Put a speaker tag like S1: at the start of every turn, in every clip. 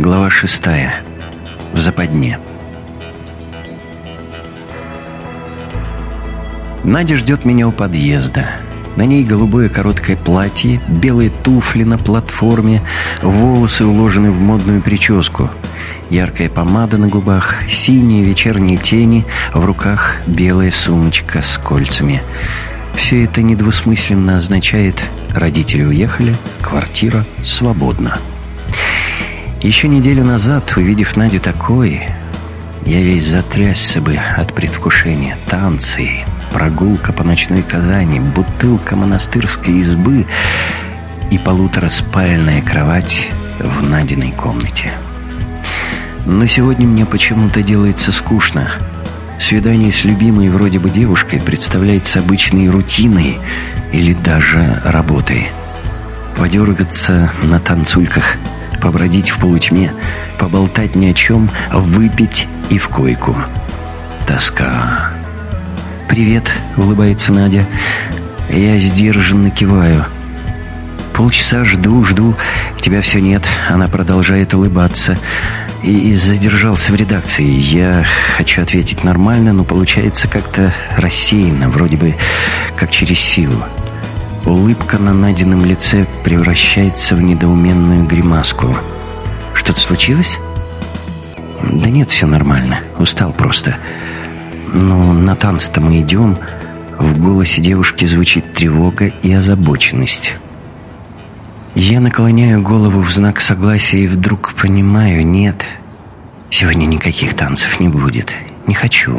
S1: Глава шестая. В западне. Надя ждет меня у подъезда. На ней голубое короткое платье, белые туфли на платформе, волосы уложены в модную прическу, яркая помада на губах, синие вечерние тени, в руках белая сумочка с кольцами. Все это недвусмысленно означает «родители уехали, квартира свободна». Еще неделю назад, увидев Надю такой, я весь затрясся бы от предвкушения. Танцы, прогулка по ночной Казани, бутылка монастырской избы и полутораспальная кровать в Надиной комнате. Но сегодня мне почему-то делается скучно. Свидание с любимой вроде бы девушкой представляется обычной рутиной или даже работой. Подергаться на танцульках – побродить в полутьме, поболтать ни о чем, выпить и в койку. Тоска. «Привет», — улыбается Надя. Я сдержанно киваю. Полчаса жду, жду, тебя все нет. Она продолжает улыбаться. И, и задержался в редакции. Я хочу ответить нормально, но получается как-то рассеянно, вроде бы как через силу. Улыбка на Надином лице превращается в недоуменную гримаску. «Что-то случилось?» «Да нет, все нормально. Устал просто. Но на танцы-то мы идем...» В голосе девушки звучит тревога и озабоченность. Я наклоняю голову в знак согласия и вдруг понимаю, нет, сегодня никаких танцев не будет. Не хочу.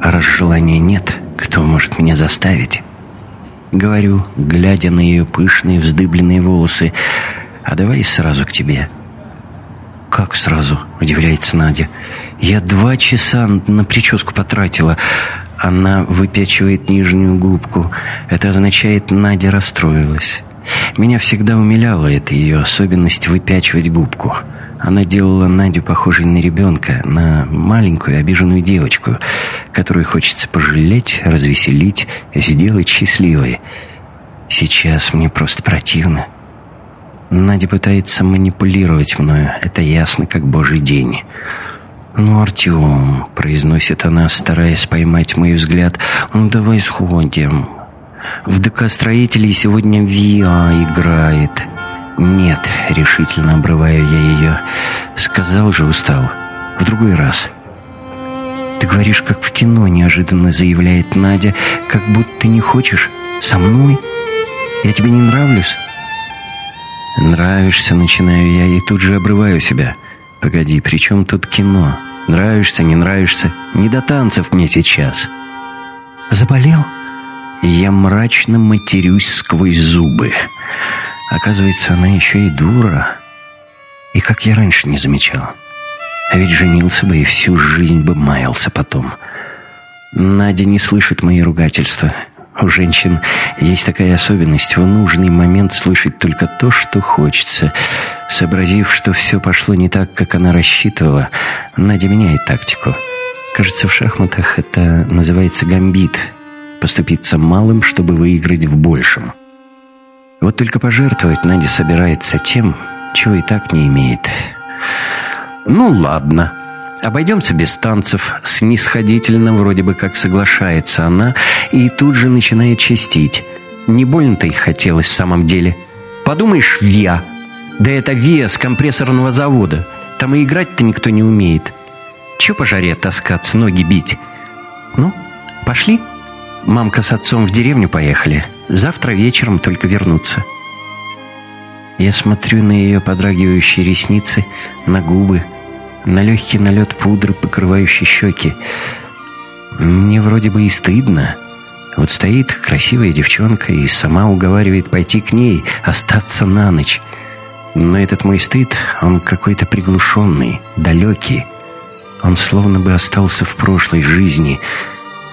S1: А раз желания нет, кто может меня заставить? Говорю, глядя на ее пышные вздыбленные волосы. «А давай сразу к тебе». «Как сразу?» – удивляется Надя. «Я два часа на прическу потратила». Она выпячивает нижнюю губку. Это означает, Надя расстроилась. Меня всегда умиляла эта ее особенность выпячивать губку. Она делала Надю похожей на ребенка, на маленькую обиженную девочку, которую хочется пожалеть, развеселить, сделать счастливой. Сейчас мне просто противно. Надя пытается манипулировать мною, это ясно, как божий день. «Ну, Артем», — произносит она, стараясь поймать мой взгляд, «ну давай сходим». В ДК строителей сегодня ВИА играет. «Нет», — решительно обрываю я ее. «Сказал же, устал. В другой раз». «Ты говоришь, как в кино», — неожиданно заявляет Надя, «как будто не хочешь. Со мной? Я тебе не нравлюсь?» «Нравишься», — начинаю я, и тут же обрываю себя. «Погоди, при чем тут кино? Нравишься, не нравишься? Не до танцев мне сейчас».
S2: «Заболел?»
S1: Я мрачно матерюсь сквозь зубы. Оказывается, она еще и дура. И как я раньше не замечал. А ведь женился бы и всю жизнь бы маялся потом. Надя не слышит мои ругательства. У женщин есть такая особенность в нужный момент слышать только то, что хочется. Сообразив, что все пошло не так, как она рассчитывала, Надя меняет тактику. Кажется, в шахматах это называется гамбит. Поступиться малым, чтобы выиграть в большем. Вот только пожертвовать Надя собирается тем, чего и так не имеет. «Ну ладно», Обойдемся без танцев. Снисходительно, вроде бы как соглашается она, и тут же начинает чистить. Не больно-то и хотелось в самом деле. Подумаешь, ВИА. Да это ВИА с компрессорного завода. Там и играть-то никто не умеет. Чего по жаре таскаться, ноги бить? Ну, пошли. Мамка с отцом в деревню поехали. Завтра вечером только вернуться. Я смотрю на ее подрагивающие ресницы, на губы, на легкий налет пудры, покрывающий щеки. Мне вроде бы и стыдно. Вот стоит красивая девчонка и сама уговаривает пойти к ней, остаться на ночь. Но этот мой стыд, он какой-то приглушенный, далекий. Он словно бы остался в прошлой жизни,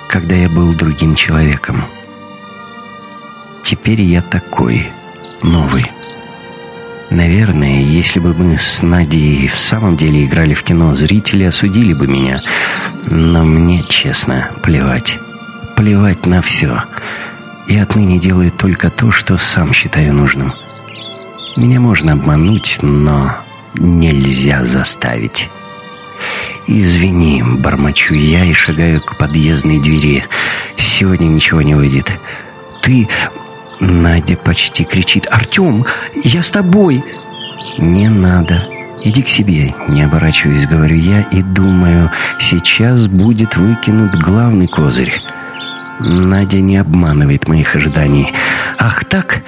S1: когда я был другим человеком. Теперь я такой, новый. Наверное, если бы мы с Надей в самом деле играли в кино, зрители осудили бы меня. Но мне, честно, плевать. Плевать на все. Я отныне делаю только то, что сам считаю нужным. Меня можно обмануть, но нельзя заставить. «Извини», — бормочу я и шагаю к подъездной двери. «Сегодня ничего не выйдет». «Ты...» — Надя почти кричит. «Артем, я с тобой!» «Не надо. Иди к себе», — не оборачиваясь, говорю я и думаю, сейчас будет выкинут главный козырь. Надя не обманывает моих ожиданий. «Ах так?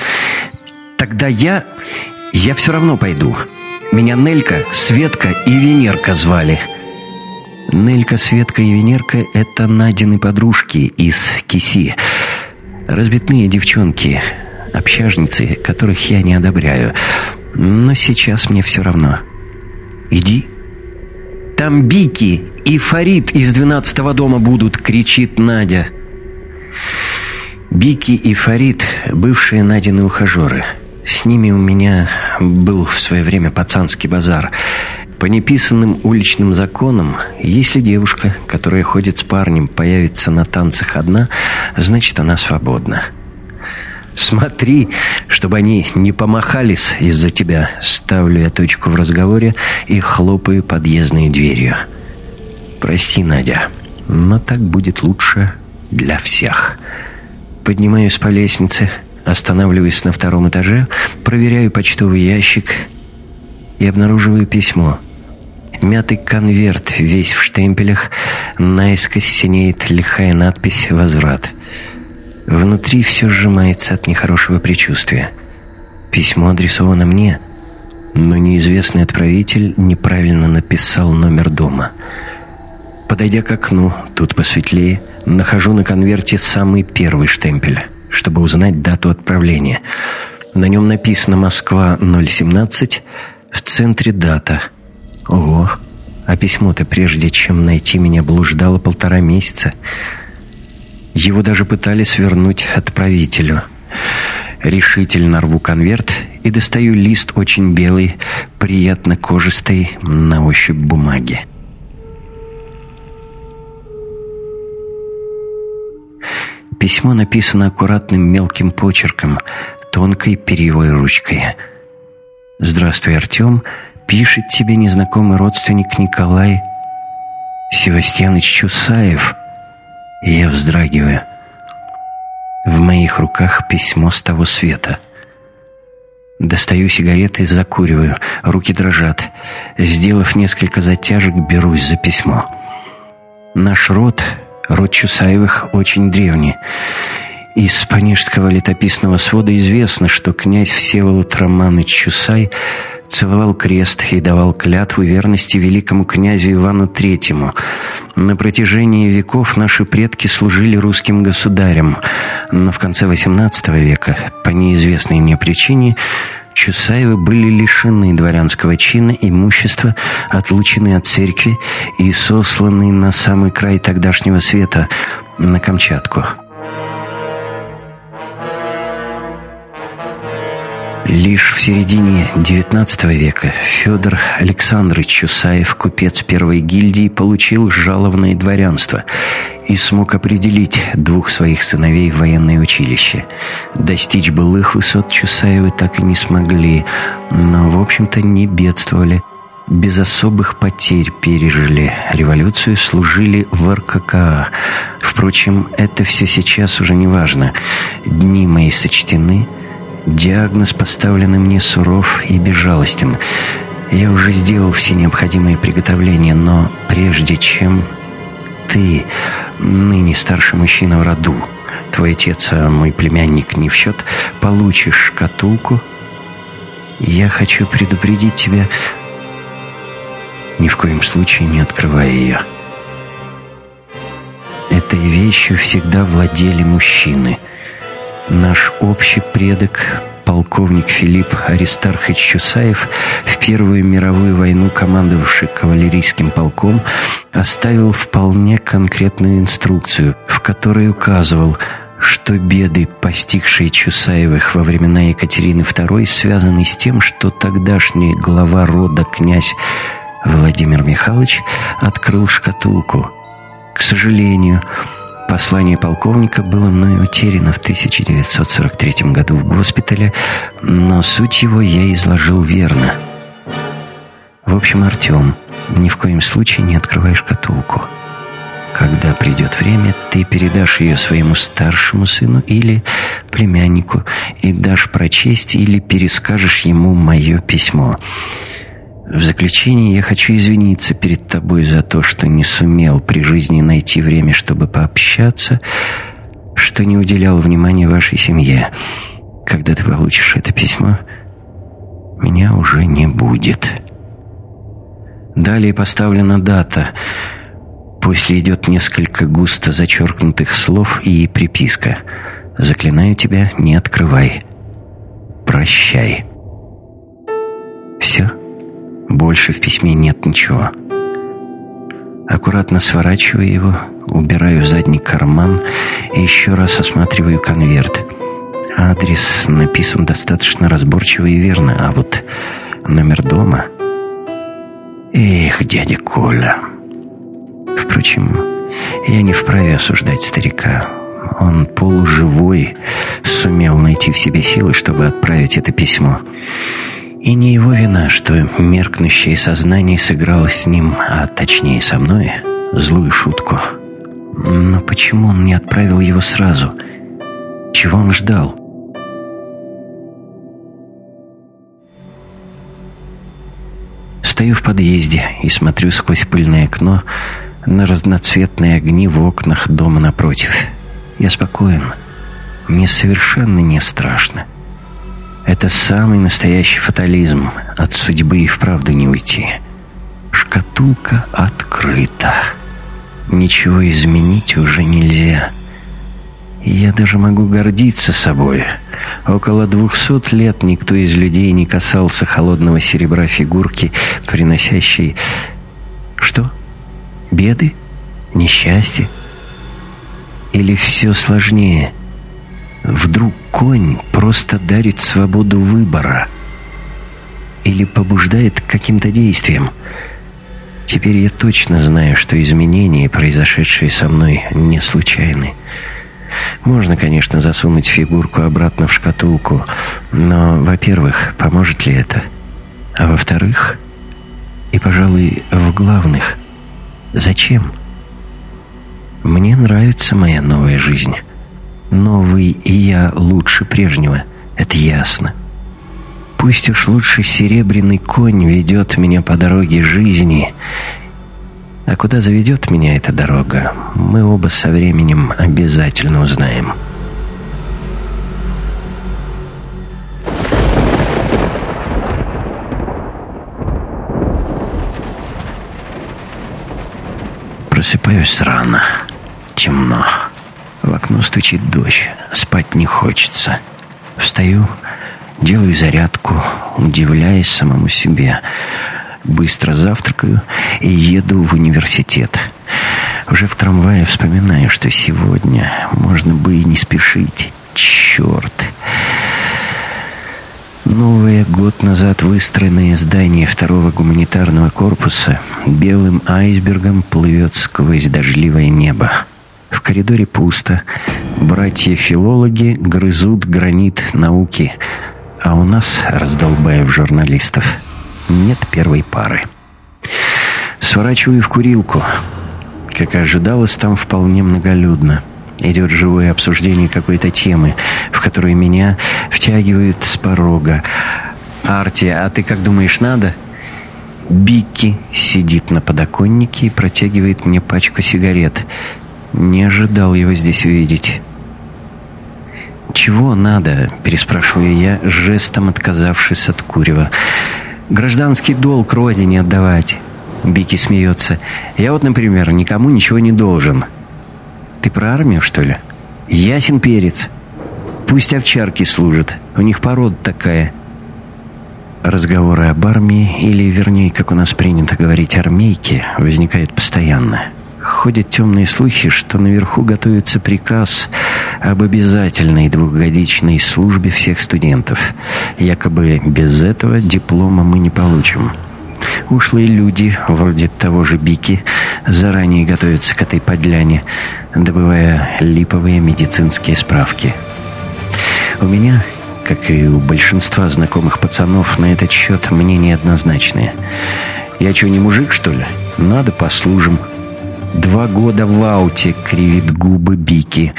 S1: Тогда я... я все равно пойду. Меня Нелька, Светка и Венерка звали». Нелька, Светка и Венерка — это Надины подружки из Киси. Разбитные девчонки, общажницы, которых я не одобряю. Но сейчас мне все равно. Иди. Там Бики и Фарид из двенадцатого дома будут, кричит Надя. Бики и Фарид — бывшие Надины ухажеры. С ними у меня был в свое время пацанский базар — по неписанным уличным законам, если девушка, которая ходит с парнем, появится на танцах одна, значит, она свободна. Смотри, чтобы они не помахались из-за тебя. Ставлю я точку в разговоре и хлопаю подъездной дверью. Прости, Надя, но так будет лучше для всех. Поднимаюсь по лестнице, останавливаюсь на втором этаже, проверяю почтовый ящик и обнаруживаю письмо — Мятый конверт, весь в штемпелях, наискось синеет лихая надпись «Возврат». Внутри все сжимается от нехорошего предчувствия. Письмо адресовано мне, но неизвестный отправитель неправильно написал номер дома. Подойдя к окну, тут посветлее, нахожу на конверте самый первый штемпель, чтобы узнать дату отправления. На нем написано «Москва 017», в центре дата – Ого, а письмо-то прежде чем найти меня блуждало полтора месяца. Его даже пытались вернуть отправителю. Решительно рву конверт и достаю лист очень белый, приятно кожистой на ощупь бумаги. Письмо написано аккуратным мелким почерком, тонкой перьевой ручкой. «Здравствуй, Артем. Пишет тебе незнакомый родственник Николай Севастьяныч Чусаев. И я вздрагиваю. В моих руках письмо с того света. Достаю сигареты и закуриваю. Руки дрожат. Сделав несколько затяжек, берусь за письмо. Наш род, род Чусаевых, очень древний. Из Панежского летописного свода известно, что князь Всеволод Романович Чусай целовал крест и давал клятву верности великому князю Ивану Третьему. На протяжении веков наши предки служили русским государям, но в конце XVIII века, по неизвестной мне причине, Чусаевы были лишены дворянского чина, имущества, отлучены от церкви и сосланы на самый край тогдашнего света, на Камчатку. Лишь в середине XIX века Федор Александрович Чусаев, купец первой гильдии, получил жалованное дворянство и смог определить двух своих сыновей в военное училище. Достичь былых высот Чусаевы так и не смогли, но, в общем-то, не бедствовали. Без особых потерь пережили революцию, служили в РККА. Впрочем, это все сейчас уже не важно. Дни мои сочтены — Диагноз, поставленный мне, суров и безжалостен. Я уже сделал все необходимые приготовления, но прежде чем ты, ныне старший мужчина в роду, твой отец, а мой племянник не в счет, получишь шкатулку, я хочу предупредить тебя, ни в коем случае не открывай ее. Этой вещью всегда владели мужчины — Наш общий предок, полковник Филипп Аристархович Чусаев, в Первую мировую войну командовавший кавалерийским полком, оставил вполне конкретную инструкцию, в которой указывал, что беды, постигшие Чусаевых во времена Екатерины II, связаны с тем, что тогдашний глава рода князь Владимир Михайлович открыл шкатулку. К сожалению, Послание полковника было мной утеряно в 1943 году в госпитале, но суть его я изложил верно. В общем, Артем, ни в коем случае не открывай шкатулку. Когда придет время, ты передашь ее своему старшему сыну или племяннику и дашь прочесть или перескажешь ему мое письмо. В заключение я хочу извиниться перед тобой за то, что не сумел при жизни найти время, чтобы пообщаться, что не уделял внимания вашей семье. Когда ты получишь это письмо, меня уже не будет. Далее поставлена дата. После идет несколько густо зачеркнутых слов и приписка. «Заклинаю тебя, не открывай. Прощай». Все. Больше в письме нет ничего. Аккуратно сворачиваю его, убираю в задний карман и еще раз осматриваю конверт. Адрес написан достаточно разборчиво и верно, а вот номер дома... Эх, дядя Коля. Впрочем, я не вправе осуждать старика. Он полуживой сумел найти в себе силы, чтобы отправить это письмо. И не его вина, что меркнущее сознание сыграло с ним, а точнее со мной, злую шутку. Но почему он не отправил его сразу? Чего он ждал? Стою в подъезде и смотрю сквозь пыльное окно на разноцветные огни в окнах дома напротив. Я спокоен. Мне совершенно не страшно. Это самый настоящий фатализм. От судьбы и вправду не уйти. Шкатулка открыта. Ничего изменить уже нельзя. Я даже могу гордиться собой. Около двухсот лет никто из людей не касался холодного серебра фигурки, приносящей... Что? Беды? Несчастье? Или все сложнее? Вдруг конь просто дарит свободу выбора или побуждает к каким-то действиям. Теперь я точно знаю, что изменения, произошедшие со мной, не случайны. Можно, конечно, засунуть фигурку обратно в шкатулку, но, во-первых, поможет ли это? А во-вторых, и, пожалуй, в главных, зачем? Мне нравится моя новая жизнь. Новый я лучше прежнего, это ясно. Пусть уж лучше серебряный конь ведет меня по дороге жизни. А куда заведет меня эта дорога, мы оба со временем обязательно узнаем. Просыпаюсь рано. Темно. В окно стучит дождь. Спать не хочется. Встаю, делаю зарядку, удивляясь самому себе. Быстро завтракаю и еду в университет. Уже в трамвае вспоминаю, что сегодня можно бы и не спешить. Черт! Новое год назад выстроенное здание второго гуманитарного корпуса белым айсбергом плывет сквозь дождливое небо. В коридоре пусто. Братья-филологи грызут гранит науки. А у нас, раздолбаев журналистов, нет первой пары. Сворачиваю в курилку. Как и ожидалось, там вполне многолюдно. Идет живое обсуждение какой-то темы, в которую меня втягивают с порога. «Арти, а ты как думаешь, надо?» Бикки сидит на подоконнике и протягивает мне пачку сигарет. Не ожидал его здесь увидеть. «Чего надо?» – переспрашиваю я, жестом отказавшись от курева. «Гражданский долг родине отдавать». Бики смеется. «Я вот, например, никому ничего не должен». «Ты про армию, что ли?» «Ясен перец. Пусть овчарки служат. У них порода такая». Разговоры об армии, или, вернее, как у нас принято говорить, армейке, возникают постоянно. Ходят темные слухи, что наверху готовится приказ об обязательной двухгодичной службе всех студентов. Якобы без этого диплома мы не получим. Ушлые люди, вроде того же Бики, заранее готовятся к этой подляне, добывая липовые медицинские справки. У меня, как и у большинства знакомых пацанов, на этот счет мнения однозначные – Я что, не мужик, что ли? Надо послужим. Два года в ауте, кривит губы Бики.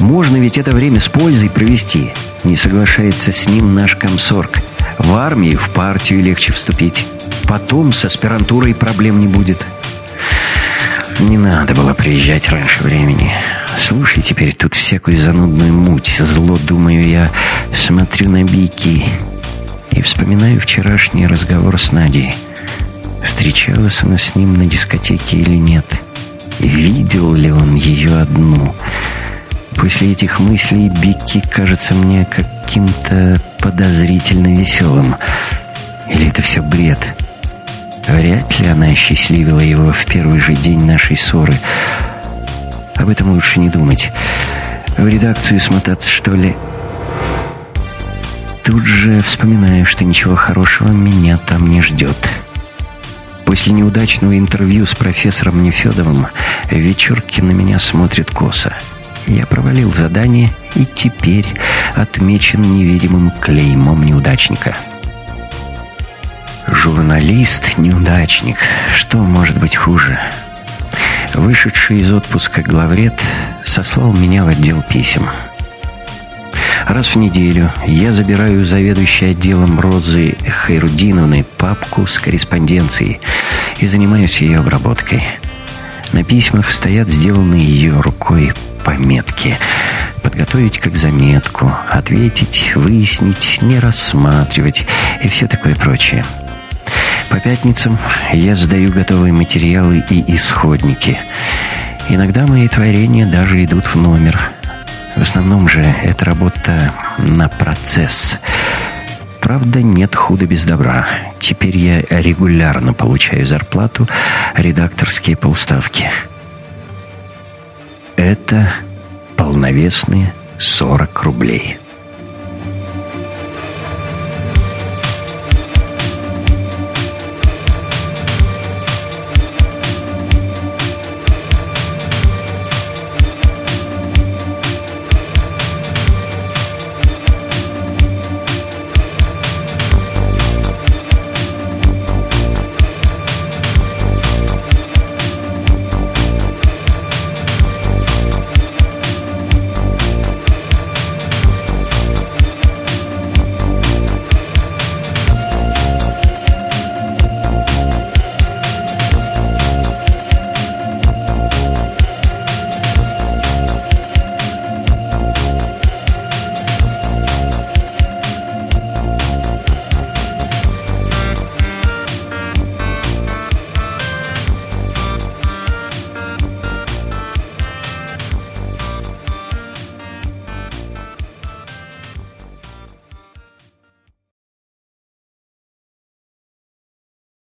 S1: Можно ведь это время с пользой провести. Не соглашается с ним наш комсорг. В армии в партию легче вступить. Потом с аспирантурой проблем не будет. Не надо было приезжать раньше времени. Слушай теперь тут всякую занудную муть. Зло, думаю я, смотрю на Бики и вспоминаю вчерашний разговор с Надей. Встречалась она с ним на дискотеке или нет? Видел ли он ее одну? После этих мыслей Бикки кажется мне каким-то подозрительно веселым. Или это все бред? Вряд ли она счастливила его в первый же день нашей ссоры. Об этом лучше не думать. В редакцию смотаться, что ли? Тут же вспоминаю, что ничего хорошего меня там не ждет. После неудачного интервью с профессором Нефедовым Вечерки на меня смотрит косо. Я провалил задание и теперь отмечен невидимым клеймом неудачника. Журналист-неудачник. Что может быть хуже? Вышедший из отпуска главред сослал меня в отдел писем. Раз в неделю я забираю заведующей отделом Розы Хайрудиновны папку с корреспонденцией и занимаюсь ее обработкой. На письмах стоят сделанные ее рукой пометки. Подготовить как заметку, ответить, выяснить, не рассматривать и все такое прочее. По пятницам я сдаю готовые материалы и исходники. Иногда мои творения даже идут в номер – в основном же это работа на процесс. Правда, нет худа без добра. Теперь я регулярно получаю зарплату, редакторские полставки. Это полновесные 40 рублей.